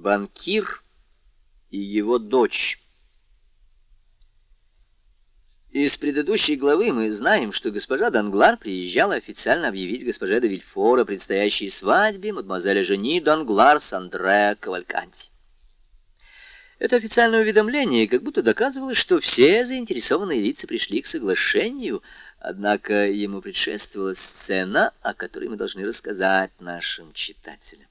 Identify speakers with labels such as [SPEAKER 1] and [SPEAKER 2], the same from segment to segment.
[SPEAKER 1] Банкир и его дочь. Из предыдущей главы мы знаем, что госпожа Данглар приезжала официально объявить госпоже де Вильфор о предстоящей свадьбе мадемуазеля Жени Данглар с Андре Кавальканти. Это официальное уведомление как будто доказывало, что все заинтересованные лица пришли к соглашению, однако ему предшествовала сцена, о которой мы должны рассказать нашим читателям.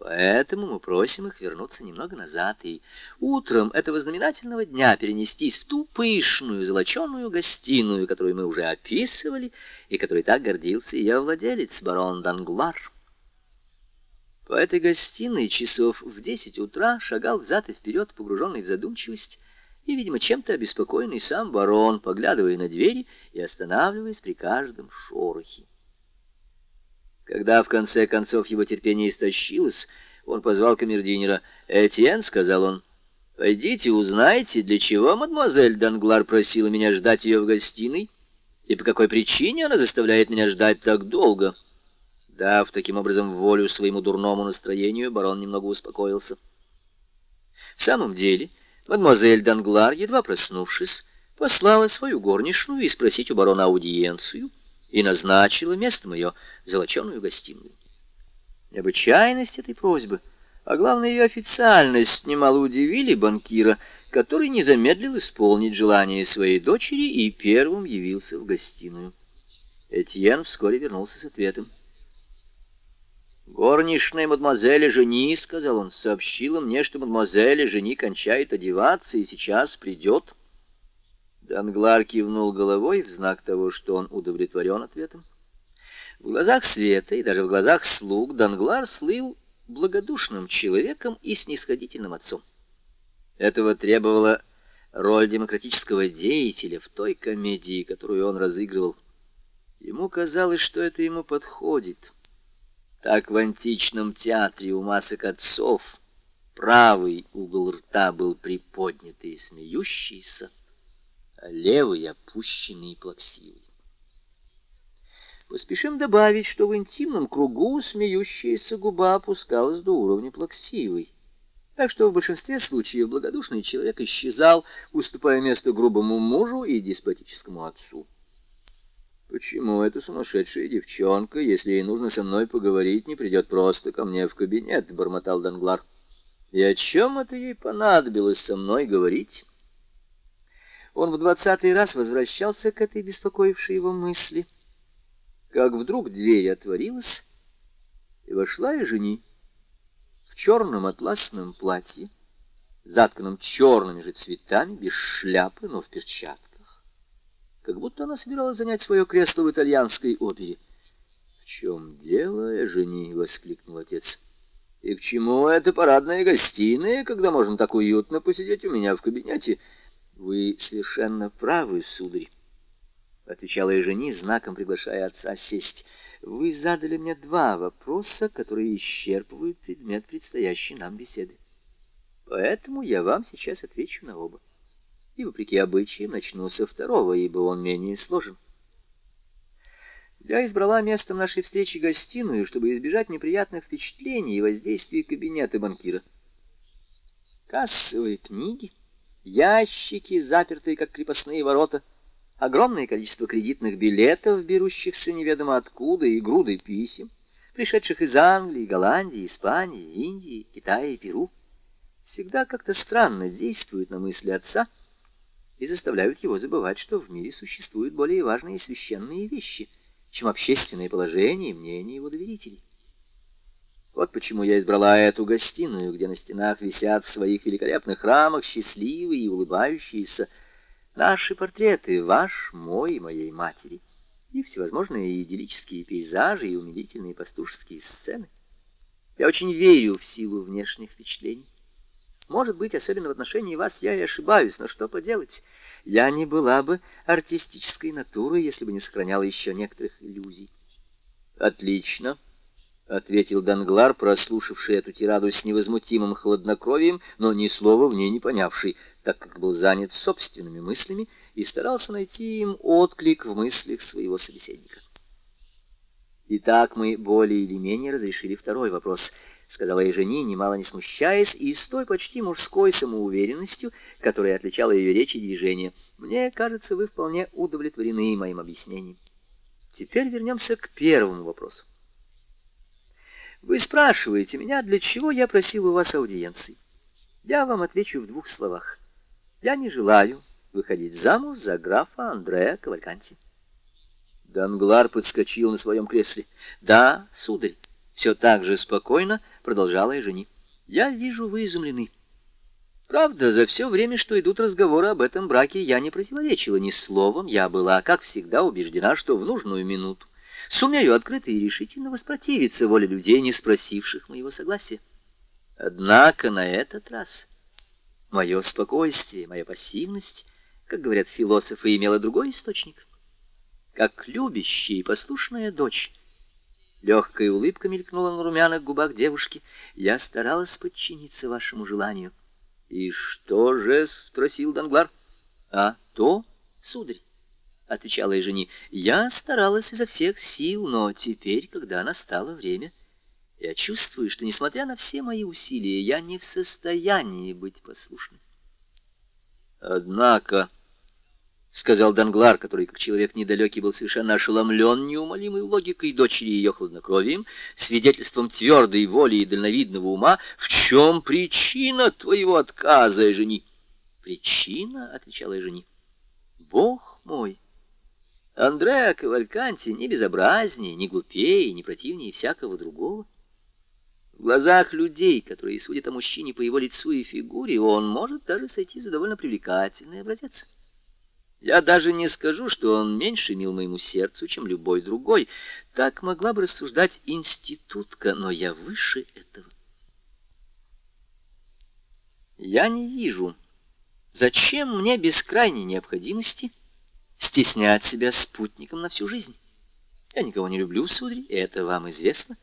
[SPEAKER 1] Поэтому мы просим их вернуться немного назад и утром этого знаменательного дня перенестись в ту пышную золоченую гостиную, которую мы уже описывали, и которой так гордился ее владелец, барон Данглар. По этой гостиной часов в десять утра шагал взад и вперед, погруженный в задумчивость, и, видимо, чем-то обеспокоенный сам барон, поглядывая на двери и останавливаясь при каждом шорохе. Когда в конце концов его терпение истощилось, он позвал камердинера. «Этьен», — сказал он, — «пойдите узнайте, для чего мадемуазель Данглар просила меня ждать ее в гостиной, и по какой причине она заставляет меня ждать так долго». Дав таким образом волю своему дурному настроению, барон немного успокоился. В самом деле, мадемуазель Данглар, едва проснувшись, послала свою горничную и спросить у барона аудиенцию, и назначила местом ее золоченую гостиную. Необычайность этой просьбы, а главное ее официальность, немало удивили банкира, который не замедлил исполнить желание своей дочери и первым явился в гостиную. Этьен вскоре вернулся с ответом. «Горничная мадемуазеля Жени, — сказал он, — сообщила мне, что мадемуазеля Жени кончает одеваться и сейчас придет». Данглар кивнул головой в знак того, что он удовлетворен ответом. В глазах света и даже в глазах слуг Данглар слыл благодушным человеком и снисходительным отцом. Этого требовала роль демократического деятеля в той комедии, которую он разыгрывал. Ему казалось, что это ему подходит. Так в античном театре у масок отцов правый угол рта был приподнятый и смеющийся, левый опущенный и плаксивый. Поспешим добавить, что в интимном кругу смеющаяся губа опускалась до уровня плаксивой. Так что в большинстве случаев благодушный человек исчезал, уступая место грубому мужу и деспотическому отцу. Почему эта сумасшедшая девчонка, если ей нужно со мной поговорить, не придет просто ко мне в кабинет, — бормотал Данглар. И о чем это ей понадобилось со мной говорить? Он в двадцатый раз возвращался к этой беспокоившей его мысли, как вдруг дверь отворилась, и вошла и жени в черном атласном платье, затканном черными же цветами, без шляпы, но в перчатках, как будто она собиралась занять свое кресло в итальянской опере. — В чем дело, жени? — воскликнул отец. — И к чему эта парадная гостиная, когда можно так уютно посидеть у меня в кабинете? — «Вы совершенно правы, сударь», — отвечала Ежени, знаком приглашая отца сесть. «Вы задали мне два вопроса, которые исчерпывают предмет предстоящей нам беседы. Поэтому я вам сейчас отвечу на оба. И, вопреки обычаям, начну со второго, ибо он менее сложен». Я избрала местом нашей встречи гостиную, чтобы избежать неприятных впечатлений и воздействия кабинета банкира. Кассовые книги ящики, запертые как крепостные ворота, огромное количество кредитных билетов, берущихся неведомо откуда, и груды писем, пришедших из Англии, Голландии, Испании, Индии, Китая и Перу, всегда как-то странно действуют на мысли отца и заставляют его забывать, что в мире существуют более важные священные вещи, чем общественное положение и мнение его доверителей. Вот почему я избрала эту гостиную, где на стенах висят в своих великолепных рамах счастливые и улыбающиеся наши портреты, ваш, мой и моей матери, и всевозможные идиллические пейзажи и умилительные пастушеские сцены. Я очень верю в силу внешних впечатлений. Может быть, особенно в отношении вас я и ошибаюсь, но что поделать? Я не была бы артистической натурой, если бы не сохраняла еще некоторых иллюзий. Отлично. — ответил Данглар, прослушавший эту тираду с невозмутимым хладнокровием, но ни слова в ней не понявший, так как был занят собственными мыслями и старался найти им отклик в мыслях своего собеседника. Итак, мы более или менее разрешили второй вопрос. сказала Ежени, немало не смущаясь, и с той почти мужской самоуверенностью, которая отличала ее речь и движения. Мне кажется, вы вполне удовлетворены моим объяснением. Теперь вернемся к первому вопросу. Вы спрашиваете меня, для чего я просил у вас аудиенции. Я вам отвечу в двух словах. Я не желаю выходить замуж за графа Андреа Кавальканти. Данглар подскочил на своем кресле. «Да, сударь, все так же спокойно продолжала и жени. Я вижу, вы изумлены. Правда, за все время, что идут разговоры об этом браке, я не противоречила ни словом. Я была, как всегда, убеждена, что в нужную минуту сумею открыто и решительно воспротивиться воле людей, не спросивших моего согласия. Однако на этот раз мое спокойствие, моя пассивность, как говорят философы, имела другой источник. Как любящая и послушная дочь, Легкая улыбка мелькнула на румяных губах девушки. Я старалась подчиниться вашему желанию. — И что же? — спросил Данглар. — А то, сударь, — отвечала и жени, — я старалась изо всех сил, но теперь, когда настало время, я чувствую, что, несмотря на все мои усилия, я не в состоянии быть послушной. Однако... — сказал Данглар, который, как человек недалекий, был совершенно ошеломлен неумолимой логикой дочери ее хладнокровием, свидетельством твердой воли и дальновидного ума. — В чем причина твоего отказа, жени? — Причина, — отвечала жени. — Бог мой! Андреа Кавальканти не безобразнее, не глупее, не противнее всякого другого. В глазах людей, которые судят о мужчине по его лицу и фигуре, он может даже сойти за довольно привлекательный образец. Я даже не скажу, что он меньше мил моему сердцу, чем любой другой. Так могла бы рассуждать институтка, но я выше этого. Я не вижу, зачем мне без крайней необходимости стеснять себя спутником на всю жизнь. Я никого не люблю, сударь, это вам известно.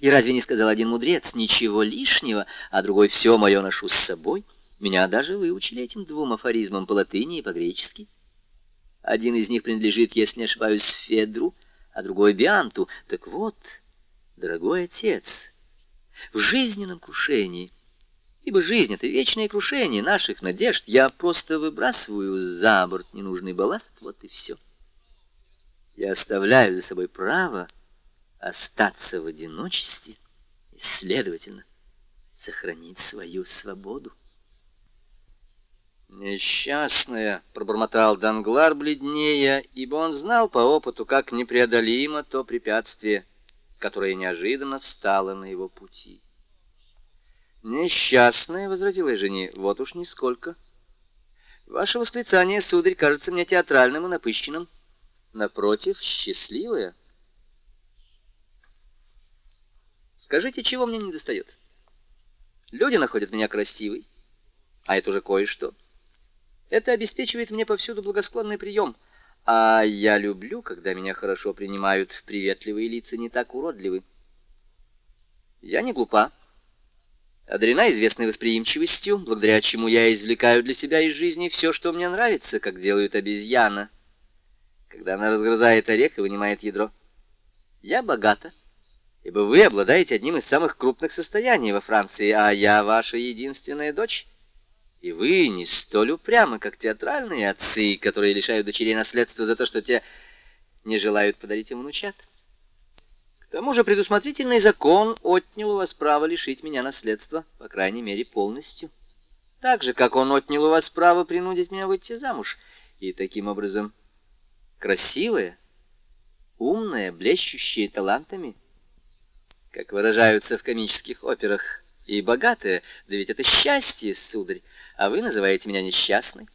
[SPEAKER 1] И разве не сказал один мудрец, ничего лишнего, а другой все мое ношу с собой — меня даже выучили этим двум афоризмам по латыни и по-гречески. Один из них принадлежит, если не ошибаюсь, Федру, а другой — Бианту. Так вот, дорогой отец, в жизненном крушении, ибо жизнь — это вечное крушение наших надежд, я просто выбрасываю за борт ненужный балласт, вот и все. Я оставляю за собой право остаться в одиночестве и, следовательно, сохранить свою свободу. «Несчастная», — пробормотал Данглар бледнее, ибо он знал по опыту, как непреодолимо то препятствие, которое неожиданно встало на его пути. «Несчастная», — возразила жене, — «вот уж нисколько. Ваше восклицание, сударь, кажется мне театральным и напыщенным. Напротив, счастливая. Скажите, чего мне недостает? Люди находят меня красивой, а это уже кое-что». Это обеспечивает мне повсюду благосклонный прием. А я люблю, когда меня хорошо принимают. Приветливые лица не так уродливы. Я не глупа. Одарена известной восприимчивостью, благодаря чему я извлекаю для себя из жизни все, что мне нравится, как делают обезьяна, когда она разгрызает орех и вынимает ядро. Я богата, ибо вы обладаете одним из самых крупных состояний во Франции, а я ваша единственная дочь. И вы не столь упрямы, как театральные отцы, которые лишают дочерей наследства за то, что те не желают подарить им внучат. К тому же предусмотрительный закон отнял у вас право лишить меня наследства, по крайней мере, полностью. Так же, как он отнял у вас право принудить меня выйти замуж. И таким образом красивая, умная, блещущая талантами, как выражаются в комических операх, и богатая, да ведь это счастье, сударь, а вы называете меня несчастной.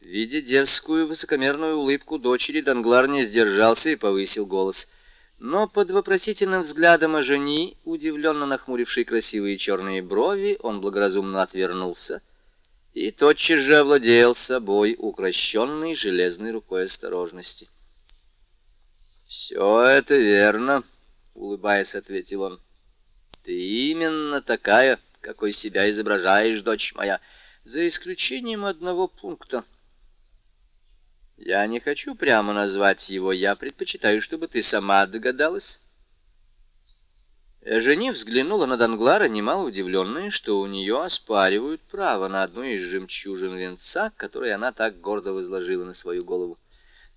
[SPEAKER 1] Видя дерзкую высокомерную улыбку дочери, Данглар не сдержался и повысил голос. Но под вопросительным взглядом жени, удивленно нахмурившей красивые черные брови, он благоразумно отвернулся и тотчас же овладел собой укращенной железной рукой осторожности. «Все это верно», — улыбаясь, ответил он. «Ты именно такая, какой себя изображаешь, дочь моя, за исключением одного пункта. Я не хочу прямо назвать его, я предпочитаю, чтобы ты сама догадалась. Жени взглянула на Данглара, немало удивленная, что у нее оспаривают право на одну из жемчужин венца, которую она так гордо возложила на свою голову.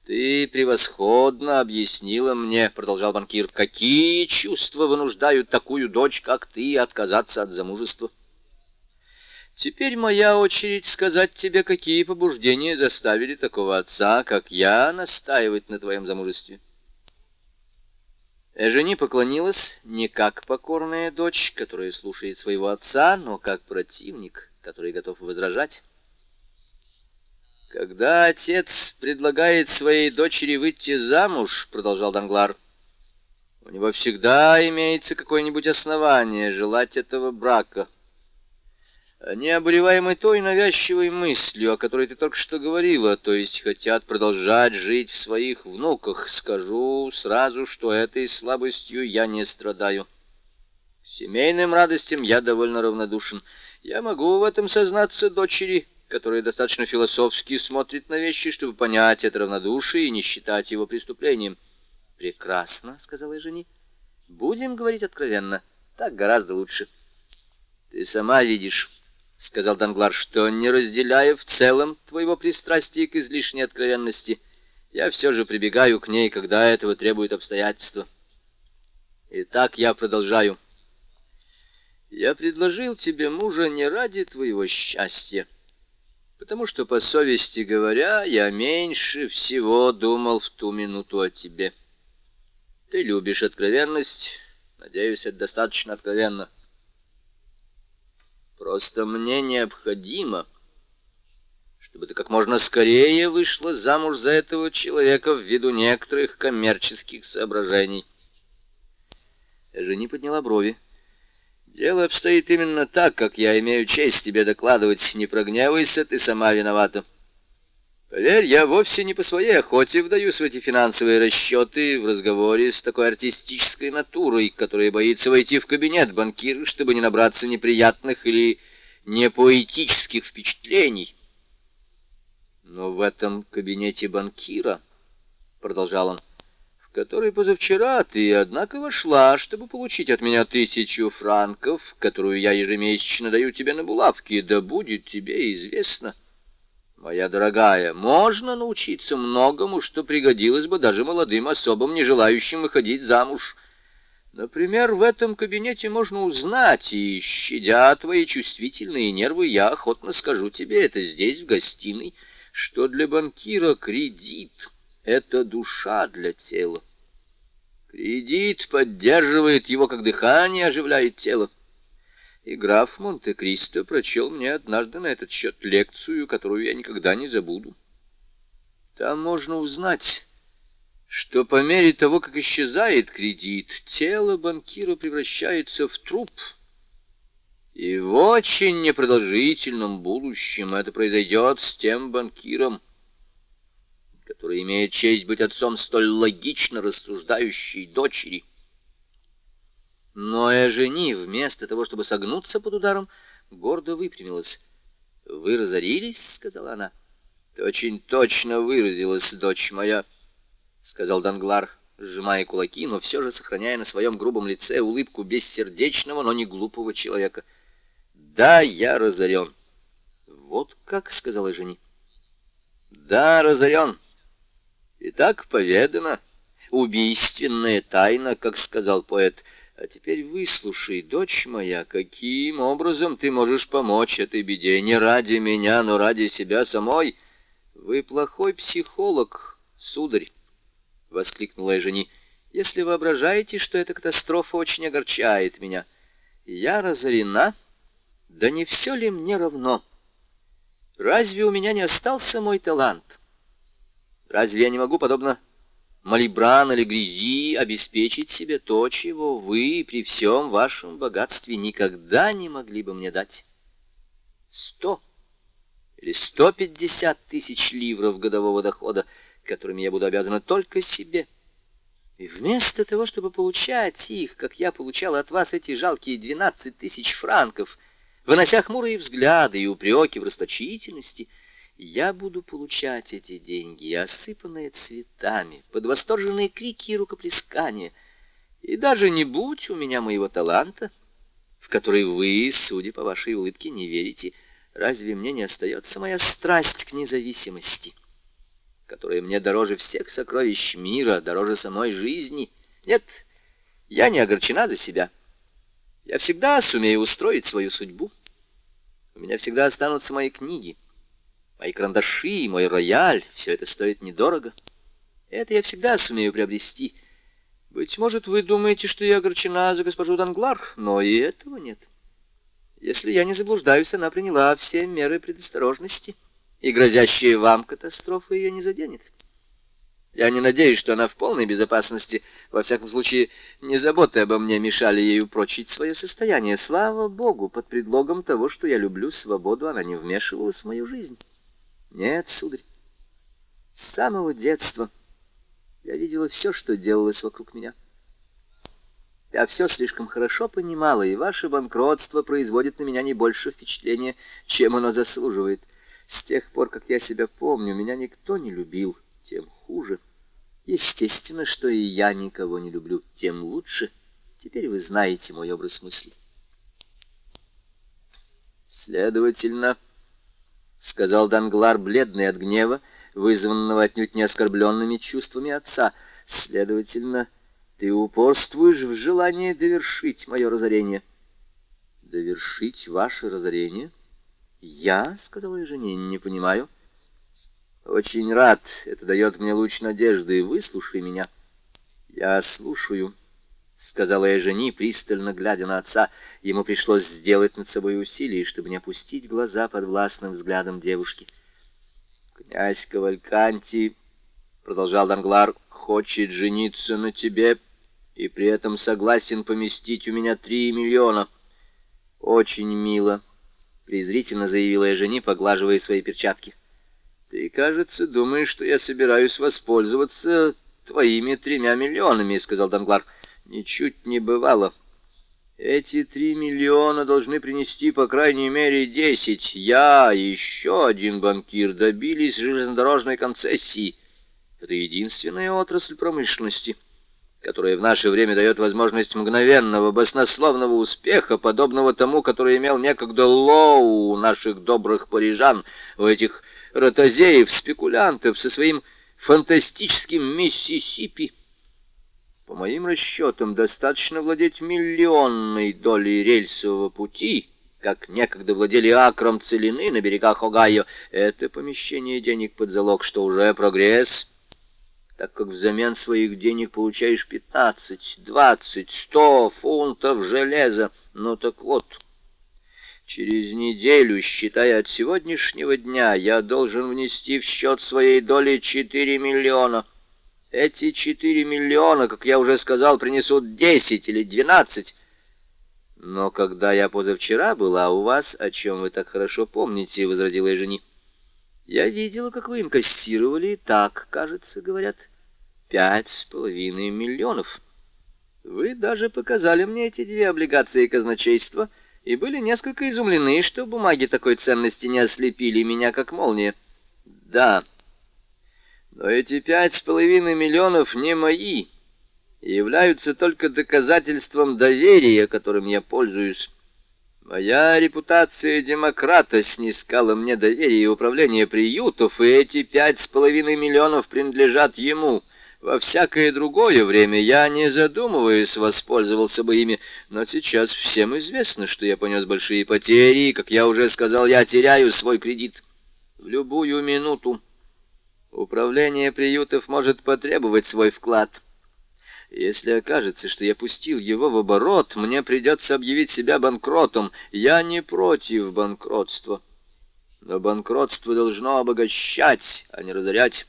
[SPEAKER 1] «Ты превосходно объяснила мне, — продолжал банкир, — какие чувства вынуждают такую дочь, как ты, отказаться от замужества. Теперь моя очередь сказать тебе, какие побуждения заставили такого отца, как я, настаивать на твоем замужестве». Эжени поклонилась не как покорная дочь, которая слушает своего отца, но как противник, который готов возражать. «Когда отец предлагает своей дочери выйти замуж, — продолжал Данглар, — у него всегда имеется какое-нибудь основание желать этого брака». Они той навязчивой мыслью, о которой ты только что говорила, то есть хотят продолжать жить в своих внуках. Скажу сразу, что этой слабостью я не страдаю. Семейным радостям я довольно равнодушен. Я могу в этом сознаться дочери, которая достаточно философски смотрит на вещи, чтобы понять это равнодушие и не считать его преступлением. «Прекрасно», — сказала жени. «Будем говорить откровенно. Так гораздо лучше». «Ты сама видишь». — сказал Данглар, — что, не разделяя в целом твоего пристрастия к излишней откровенности, я все же прибегаю к ней, когда этого требует обстоятельства. Итак, я продолжаю. Я предложил тебе мужа не ради твоего счастья, потому что, по совести говоря, я меньше всего думал в ту минуту о тебе. Ты любишь откровенность, надеюсь, это достаточно откровенно. Просто мне необходимо, чтобы ты как можно скорее вышла замуж за этого человека ввиду некоторых коммерческих соображений. Жени подняла брови. Дело обстоит именно так, как я имею честь тебе докладывать. Не прогневайся, ты сама виновата. Поверь, я вовсе не по своей охоте вдаюсь в эти финансовые расчеты в разговоре с такой артистической натурой, которая боится войти в кабинет банкира, чтобы не набраться неприятных или непоэтических впечатлений. Но в этом кабинете банкира, — продолжал он, — в который позавчера ты, однако, вошла, чтобы получить от меня тысячу франков, которую я ежемесячно даю тебе на булавки, да будет тебе известно — Моя дорогая, можно научиться многому, что пригодилось бы даже молодым особам, не желающим выходить замуж. Например, в этом кабинете можно узнать, и, щадя твои чувствительные нервы, я охотно скажу тебе это здесь, в гостиной, что для банкира кредит — это душа для тела. Кредит поддерживает его, как дыхание оживляет тело. И граф Монте-Кристо прочел мне однажды на этот счет лекцию, которую я никогда не забуду. Там можно узнать, что по мере того, как исчезает кредит, тело банкира превращается в труп. И в очень непродолжительном будущем это произойдет с тем банкиром, который имеет честь быть отцом столь логично рассуждающей дочери. Но Эжени, вместо того, чтобы согнуться под ударом, гордо выпрямилась. «Вы разорились?» — сказала она. «Ты очень точно выразилась, дочь моя», — сказал Данглар, сжимая кулаки, но все же сохраняя на своем грубом лице улыбку бессердечного, но не глупого человека. «Да, я разорен». «Вот как?» — сказала Жени. «Да, разорен. И так поведано. Убийственная тайна, как сказал поэт». А теперь выслушай, дочь моя, каким образом ты можешь помочь этой беде не ради меня, но ради себя самой. Вы плохой психолог, сударь, — воскликнула я жени. Если воображаете, что эта катастрофа очень огорчает меня, я разорена, да не все ли мне равно? Разве у меня не остался мой талант? Разве я не могу, подобно Малибран или Грязи обеспечить себе то, чего вы при всем вашем богатстве никогда не могли бы мне дать. Сто или сто пятьдесят тысяч ливров годового дохода, которыми я буду обязана только себе. И вместо того, чтобы получать их, как я получала от вас эти жалкие двенадцать тысяч франков, вынося хмурые взгляды и упреки в расточительности — я буду получать эти деньги, осыпанные цветами, под восторженные крики и рукоплескания. И даже не будь у меня моего таланта, в который вы, судя по вашей улыбке, не верите, разве мне не остается моя страсть к независимости, которая мне дороже всех сокровищ мира, дороже самой жизни? Нет, я не огорчена за себя. Я всегда сумею устроить свою судьбу. У меня всегда останутся мои книги, мои карандаши, мой рояль. Все это стоит недорого. Это я всегда сумею приобрести. Быть может, вы думаете, что я огорчена за госпожу Данглар, но и этого нет. Если я не заблуждаюсь, она приняла все меры предосторожности, и грозящая вам катастрофа ее не заденет. Я не надеюсь, что она в полной безопасности. Во всяком случае, не заботы обо мне мешали ей упрочить свое состояние. Слава Богу, под предлогом того, что я люблю свободу, она не вмешивалась в мою жизнь. Нет, сударь, с самого детства я видела все, что делалось вокруг меня. Я все слишком хорошо понимала, и ваше банкротство производит на меня не больше впечатления, чем оно заслуживает. С тех пор, как я себя помню, меня никто не любил, тем хуже. Естественно, что и я никого не люблю, тем лучше. Теперь вы знаете мой образ мысли. Следовательно, — сказал Данглар, бледный от гнева, вызванного отнюдь не оскорбленными чувствами отца, — следовательно, ты упорствуешь в желании довершить мое разорение. — Довершить ваше разорение? — Я, — сказала я жене, — не понимаю. — очень рад. Это дает мне луч надежды. Выслушай меня. Я слушаю, — сказала я жени, пристально глядя на отца. Ему пришлось сделать над собой усилие, чтобы не опустить глаза под властным взглядом девушки. Князь Кавальканти, — продолжал Данглар, — хочет жениться на тебе и при этом согласен поместить у меня три миллиона. Очень мило, — презрительно заявила я жени, поглаживая свои перчатки. — ты, кажется, думаешь, что я собираюсь воспользоваться твоими тремя миллионами, — сказал Данглар. Ничуть не бывало. Эти три миллиона должны принести по крайней мере десять. Я и еще один банкир добились железнодорожной концессии. Это единственная отрасль промышленности, которая в наше время дает возможность мгновенного, баснословного успеха, подобного тому, который имел некогда Лоу у наших добрых парижан в этих ротозеев, спекулянтов со своим фантастическим Миссисипи. По моим расчетам, достаточно владеть миллионной долей рельсового пути, как некогда владели акром целины на берегах Огайо. Это помещение денег под залог, что уже прогресс, так как взамен своих денег получаешь пятнадцать, двадцать, сто фунтов железа. Ну так вот... Через неделю, считая от сегодняшнего дня, я должен внести в счет своей доли 4 миллиона. Эти 4 миллиона, как я уже сказал, принесут 10 или 12. Но когда я позавчера была у вас, о чем вы так хорошо помните, — возразила я жени, — я видела, как вы инкассировали, так, кажется, говорят, пять с половиной миллионов. Вы даже показали мне эти две облигации казначейства — и были несколько изумлены, что бумаги такой ценности не ослепили меня, как молния. Да, но эти пять с половиной миллионов не мои, и являются только доказательством доверия, которым я пользуюсь. Моя репутация демократа снискала мне доверие и управление приютов, и эти пять с половиной миллионов принадлежат ему — во всякое другое время я, не задумываясь, воспользовался бы ими, но сейчас всем известно, что я понес большие потери, и, как я уже сказал, я теряю свой кредит. В любую минуту управление приютов может потребовать свой вклад. Если окажется, что я пустил его в оборот, мне придется объявить себя банкротом. Я не против банкротства. Но банкротство должно обогащать, а не разорять.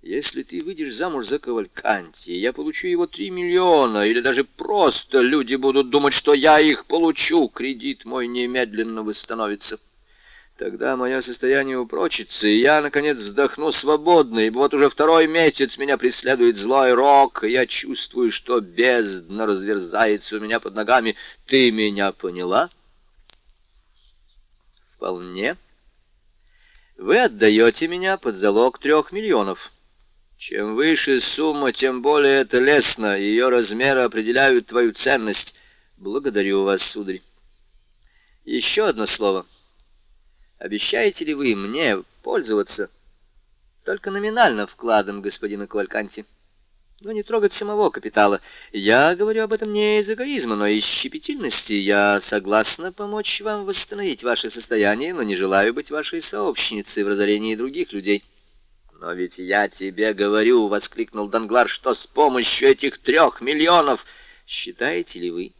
[SPEAKER 1] Если ты выйдешь замуж за Кавальканти, я получу его три миллиона, или даже просто люди будут думать, что я их получу, кредит мой немедленно восстановится. Тогда мое состояние упрочится, и я, наконец, вздохну свободно, ибо вот уже второй месяц меня преследует злой рок, и я чувствую, что бездна разверзается у меня под ногами. Ты меня поняла? Вполне. Вы отдаете меня под залог трех миллионов. Чем выше сумма, тем более это лестно. Ее размеры определяют твою ценность. Благодарю вас, сударь. Еще одно слово. Обещаете ли вы мне пользоваться только номинально вкладом господина Кавальканти? но не трогать самого капитала. Я говорю об этом не из эгоизма, но из щепетильности. Я согласна помочь вам восстановить ваше состояние, но не желаю быть вашей сообщницей в разорении других людей. «Но ведь я тебе говорю», — воскликнул Данглар, — «что с помощью этих трех миллионов...» «Считаете ли вы,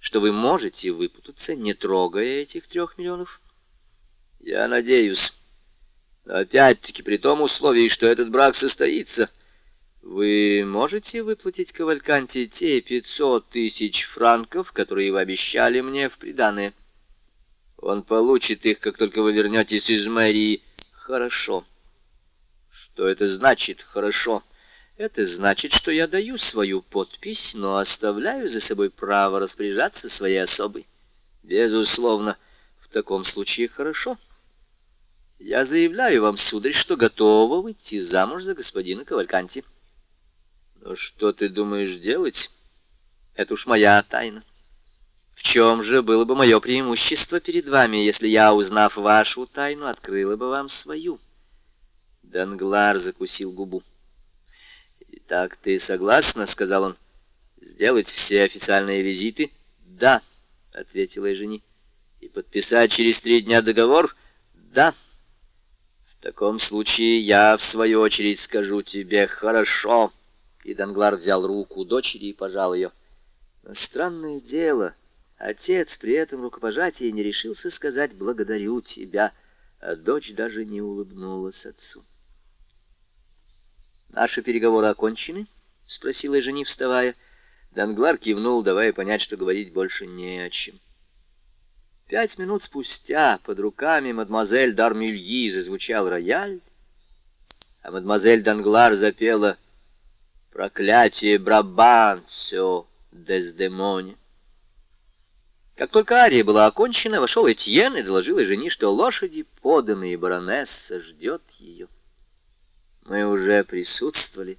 [SPEAKER 1] что вы можете выпутаться, не трогая этих трех миллионов?» «Я надеюсь. Опять-таки при том условии, что этот брак состоится...» Вы можете выплатить Кавальканте те пятьсот тысяч франков, которые вы обещали мне в приданое? Он получит их, как только вы вернетесь из мэрии. Хорошо. Что это значит «хорошо»? Это значит, что я даю свою подпись, но оставляю за собой право распоряжаться своей особой. Безусловно, в таком случае хорошо. Я заявляю вам, сударь, что готова выйти замуж за господина Кавальканти. Но что ты думаешь делать? Это уж моя тайна. В чем же было бы мое преимущество перед вами, если я, узнав вашу тайну, открыла бы вам свою? Данглар закусил губу. «Итак, ты согласна, — сказал он, — сделать все официальные визиты?» «Да», — ответила жени. «И подписать через три дня договор?» «Да». «В таком случае я, в свою очередь, скажу тебе «хорошо». И Данглар взял руку дочери и пожал ее. Но странное дело, отец при этом рукопожатии не решился сказать «благодарю тебя», а дочь даже не улыбнулась отцу. «Наши переговоры окончены?» — спросила жени, вставая. Данглар кивнул, давая понять, что говорить больше не о чем. Пять минут спустя под руками мадемуазель Дармюльи зазвучал рояль, а мадемуазель Данглар запела Проклятие Брабанцио Дездемоне. Как только ария была окончена, вошел Этьен и доложил жене, что лошади, поданные баронесса, ждет ее. Мы уже присутствовали,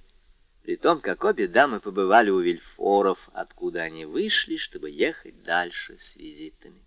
[SPEAKER 1] при том, как обе дамы побывали у Вильфоров, откуда они вышли, чтобы ехать дальше с визитами.